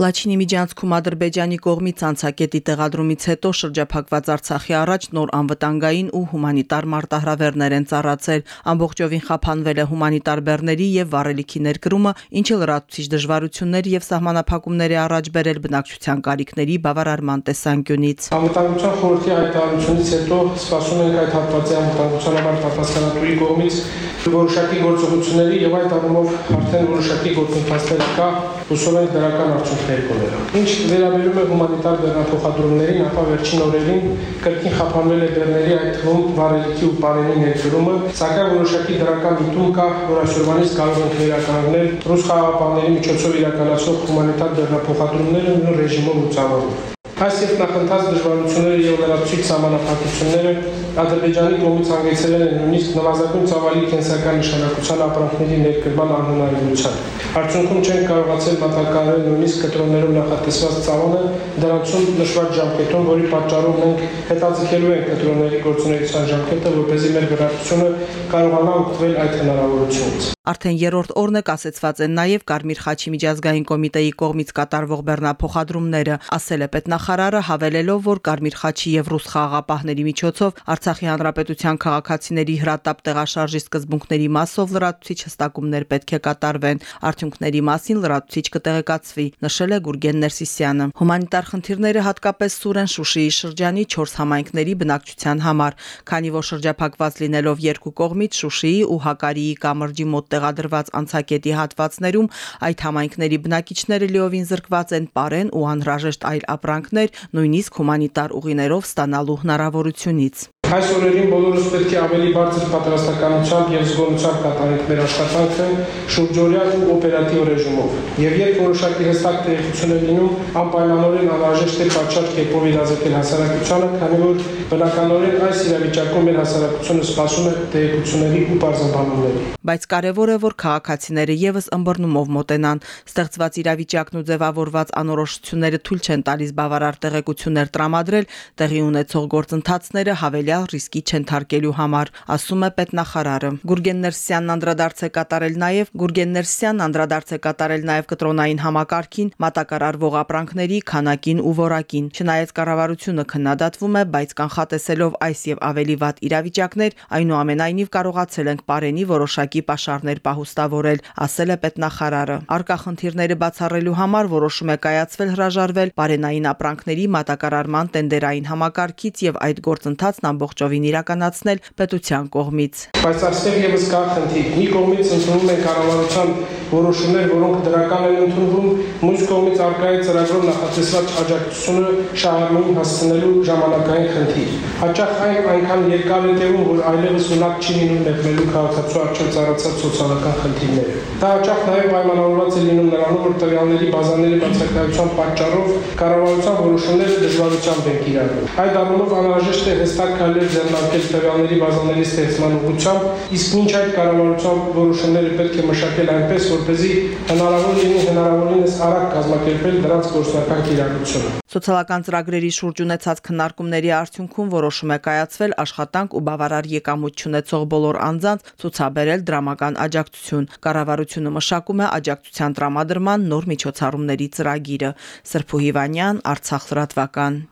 Լաչինի միջանցքում Ադրբեջանի կողմից անցակետի տեղադրումից հետո շրջափակված Արցախի առաջ նոր անվտանգային ու հումանիտար մարտահրավերներ են ծառացել։ Ամբողջովին խափանվել է հումանիտար բեռների եւ վառելիքի ներկրումը, ինչը լրացուցիչ դժվարություններ եւ սահմանափակումներ է առաջ բերել բնակչության կարիքների բավարարման տեսանկյունից։ Անվտանգության խորհրդի հայտարարությունից հետո սպասում ենք այդ հատվածի անվտանգության համար պատասխանատուի կողմից որոշակի գործողությունների եւ այդ առումով արդեն որոշակի գործընթացներ կա, ենք դրական արդյունքներ ներկոները։ Ինչ վերաբերում է հումանիտար բեռնափոխադրումներին, ապա վերջին օրերին կրկին խափանվել է բեռների այդ թվում վառելիքի ու պարենի ներդրումը, սակայն որոշակի դրական միտում կա, որ այսօրվանից կարող ենք վերականգնել ռուս խաղաղապահների միջոցով իրականացող հումանիտար բեռնափոխադրումները նույն ռեժիմով ու ծավալով։ Այս եւ նախընթաց դժվարությունները եւ լրացուցիչ համանախապակությունները Ադրբեջանի կողմից հանգեցրել են նույնիսկ նվազագույն ծավալի կենսական նշանակության ապրանքների ներկրման անհնարինության։ Արդյունքում չեն կարողացել մատակարարել նույնիսկ կտրոններում նախատեսված ծավալը դրանցում նշված ժամկետում, որի պատճառով մենք հետաձգելու ենք կտրոնների գործունեության ժամկետը, որպեսզի մեր գրակցությունը կարողանա օգտվել այդ հնարավորությունից։ Արդեն երրորդ օրն է կասեցված են նաև Կարմիր խաչի միջազգային կոմիտեի կողմից կատարվող բեռնափոխադրումները, ասել է պետնախարարը հավելելով, որ Կարմիր խաչի եւ ռուս խաղաղապահների միջոցով Արցախի հանրապետության քաղաքացիների հրատապ տեղաշարժի սկզբունքների մասով լրացուցիչ հստակումներ պետք է կատարվեն։ Արդյունքների մասին լրացուցիչ կտեղեկացվի, նշել է Գուրգեն Ներսիսյանը։ Հումանիտար խնդիրները հատկապես սուր են Շուշիի շրջանի 4 համայնքների բնակչության համար, քանի որ շրջափակված լինելով երկու կողմից Շուշիի ու Հակարիի կամրջի մոտ տեղադրված անցակետի հատվածներում այդ համայնքների բնակիչները լիովին զրկված են պարեն ու անհրաժեշտ այլ ապրանքներ, նույնիսկ հումանիտար ուղիներով ստանալու հնարավորությունից։ Այս օրերին բոլորս պետք է ավելի բարձր պատրաստականությամբ եւ զգոնությամբ կատարենք մեր աշխատանքը շուրջօրյա ու օպերատիվ ռեժիմով։ Եվ երբ որոշակի հստակ տեղեկություն է լինում, անպայմանորեն անհրաժեշտ է պատշաճ կերպով իրազեկել հասարակությանը, քանի որ բնականորեն այս իրավիճակում մեր հասարակությունը սպասում է տեղեկությունների ու բարձրաբանումների։ Բայց կարևոր է, որ քաղաքացիները եւս ըմբռնումով մոտենան։ Ստեղծված իրավիճակն ու ձևավորված անորոշությունները թույլ չեն տալիս բավարար տեղեկություններ տրամադրել տեղի ունեցող գործընթացները հավելյալ potencial ռիսկի չընթարկելու համար, ասում է պետնախարարը։ Գուրգեն Ներսյանն անդրադարձ է կատարել նաև Գուրգեն Ներսյանն անդրադարձ է կատարել նաև կտրոնային համակարգին, մատակարարվող ապրանքների քանակին ու որակին։ Չնայած կառավարությունը քննադատվում է, բայց կանխատեսելով այս եւ ավելի վատ իրավիճակներ, այնուամենայնիվ կարողացել ենք բարենի որոշակի pašարներ պահուստավորել, ասել է պետնախարարը։ Արկա խնդիրները բացառելու համար որոշում է կայացվել հրաժարվել բարենային ապրանքների մատակարարման տենդերային համակարգից եւ այդ գործընթացն ամբողջ ամբողջովին իրականացնել պետության կողմից։ Բայց այստեղ եւս կա խնդիր։ Մի կողմից ընդունում են կառավարության որոշումներ, որոնք դրական են ընդունվում, մյուս կողմից արկայի ծրագրով նախատեսված աջակցությունը շահառուն հասցնելու ժամանակային խնդիր։ Հաճախ այն այնքան երկար է տևում, որ այլևս ունակ չի լինում մեղմելու քաղաքացու առջև ծառացած սոցիալական խնդիրները։ Դա հաճախ նաև պայմանավորված է լինում նրանով, որ տվյալների բազաների բացակայության պատճառով կառավարության որոշումները դժվարությամբ են կիրառվում։ Այդ առումով անհրաժեշտ է հստակ քայլեր ձեռնարկել տվյալների բազաների ստեղծման ուղղությամբ, իսկ մինչ այդ կառավարության որոշումները պետք է մշակել այնպես, որպեսզի հնարավոր լինի հնարավորինս արագ կազմակերպել դրանց գործնական կիրառությունը։ Սոցիալական ծրագրերի շուրջ ունեցած քննարկումների արդյունքում որոշում է կայացվել աշխատանք ու բավարար եկամուտ չունեցող բոլոր անձանց ցուցաբերել դրամական աջակցություն։ Կառավարությունը մշակում է աջակցության տրամադրման նոր միջոցառումների ծրագիրը։ Սրփու Հիվանյան, Արցախ լրատվական։